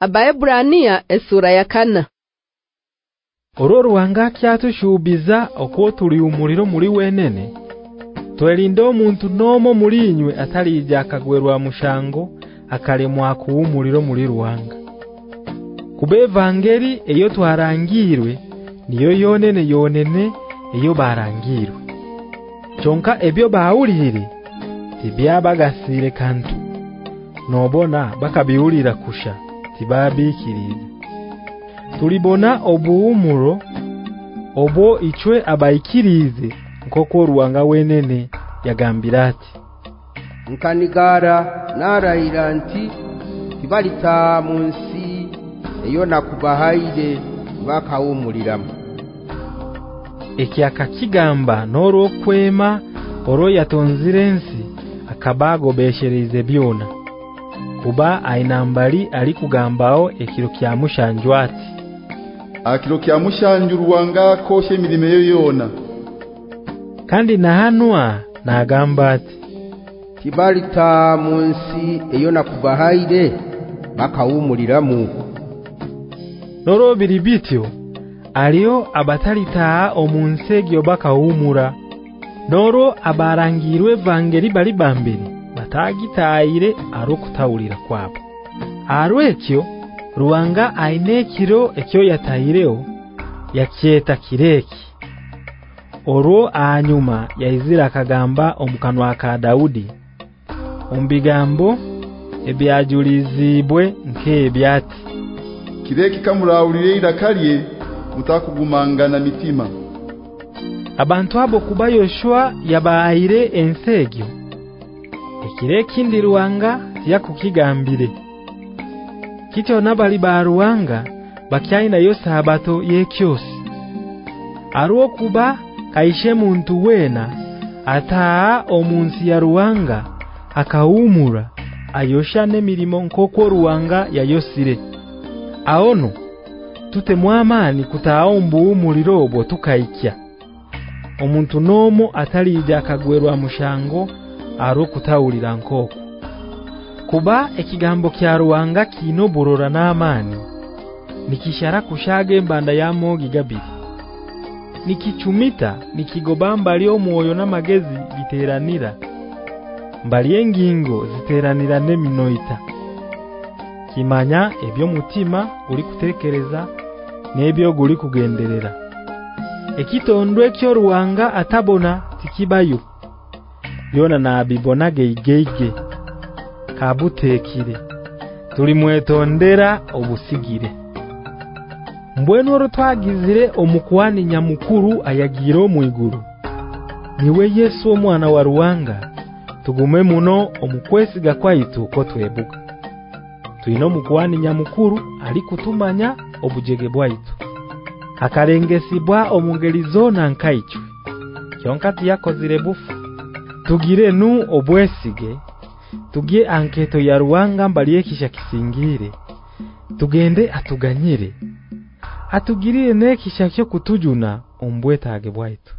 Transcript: Abaebrania esura ya kana Ororwanga kyatushubiza okwotuli umuliro muri wenene twelindo muntu nomo mulinywe atali yakagwerwa mushango akalemwa kuumuliro muri ruwanga Kubevangeri eyo twarangirwe niyo yonene yonene eyo barangirwe Chonka ebyo baulire tibyabagasire kantu Nobona bakabiulira kusha tibabikirire tulibona obuumuro obo ichwe abaikirize nkoko ruwanga wenene yagambirati nkanigara narairanti nti tibalita munsi eyo nakubahaire bakawumuliramu ekyaka kigamba noro kwema oro yatonzirensi akabago besherize byona kuba ainambali kugambao ekiro kya mushanjwati akiro kya mushanjurwanga koshe milime yoyona kandi nahanwa nagamba ati kibali ta munsi eyona kubahaide haide bakawumuliramu norobiri bityo aliyo ta omunsegyo bakawumura noro abarangirwe vangeri bali bambiri atagitayire arukutawulira kwapo arwekyo ruwanga aine kiro ekyo yatayireo yakyeta kireki oro anyuma yaizira kagamba omukanwa ka Daudi ombigambo ebyajulizibwe nkebyati kireki kamurawulire irakalie mutakugumangana mitima abantu abo kubayoshwa yabayire ensegyo Ekire kindi ruwanga kukigambire Kityo nabali baruwanga bakyaina yose sabato yekyose. Aruo kuba kaishe muntu wena ataa omunsi ya ruwanga akaumura ayoshane milimo nkoko ruwanga ya yosire. Aono tutemwamani kutaomba umuliro obwo tukaikya. Omuntu nomo atalija akagwerwa mushango arukutawulira nkoko kuba ekigambo kya ruwanga kinoborora n'amani nikishara kushage mbanda ya mogi gabi nikichumita nikigobamba lyo moyo na magezi biteranira mbali engingo ziteranira neminoita kimanya ebyo mutima uri kutekereza nebyo guri kugenderera ekitondwe kyo ruwanga atabona tikibayo byona nabibonage igeige kabutekire tuli mwetondera obusigire mbwenu rutwagizire omukwani nyamukuru ayagire omwiguru niwe Yesu omwana wa ruwanga tugume muno omukwesiga kwaitu ko twebuka tuino mukwani nyamukuru alikutumanya obujege bwaitu akarengesibwa omungelizo na nkaichu kionkati yako zirebufu tugire nu obwesige tugiye anketo ya ruwanga mbaliye kisha kisingire tugende atuganyire atugirire nekisha kyo kutujuna ombwetage bwaitu